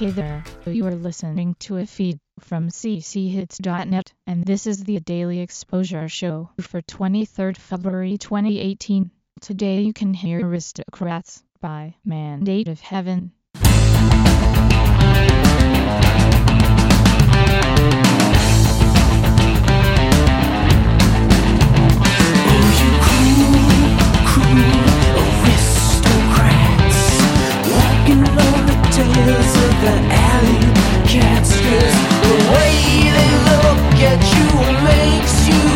Hey there, you are listening to a feed from cchits.net, and this is the Daily Exposure Show for 23rd February 2018. Today you can hear Aristocrats by Mandate of Heaven. Makes you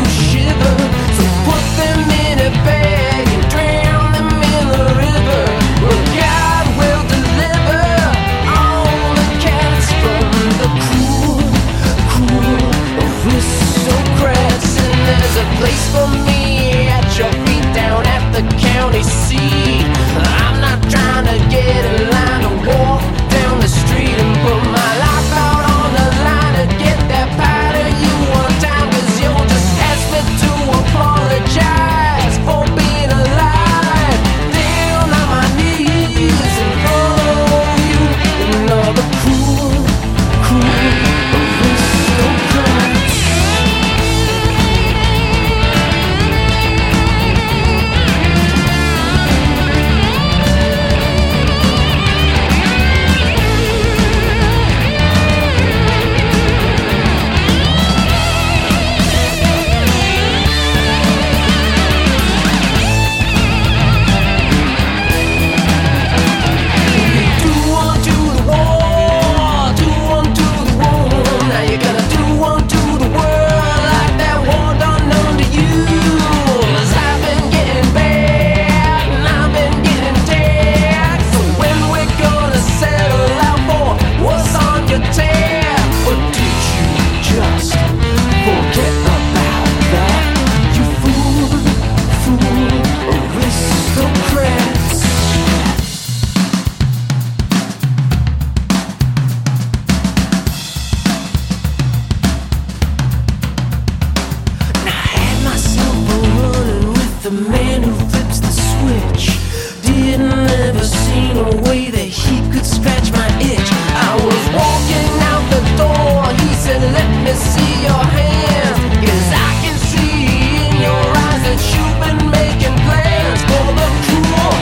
the man who flips the switch didn't ever see a way that he could scratch my itch. I was walking out the door, he said, Let me see your hands. Yes, I can see in your eyes that you've been making plans for the cruel,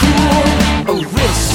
cruel arrest.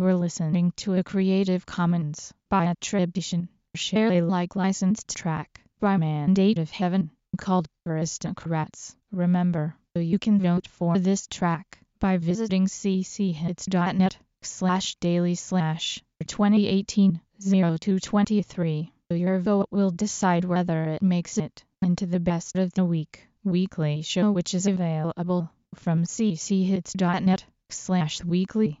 Were listening to a Creative Commons by attribution, share Alike licensed track by Mandate of Heaven called Aristocrats. Remember, you can vote for this track by visiting cchits.net slash daily slash 2018 0223. Your vote will decide whether it makes it into the best of the week weekly show which is available from cchits.net slash weekly.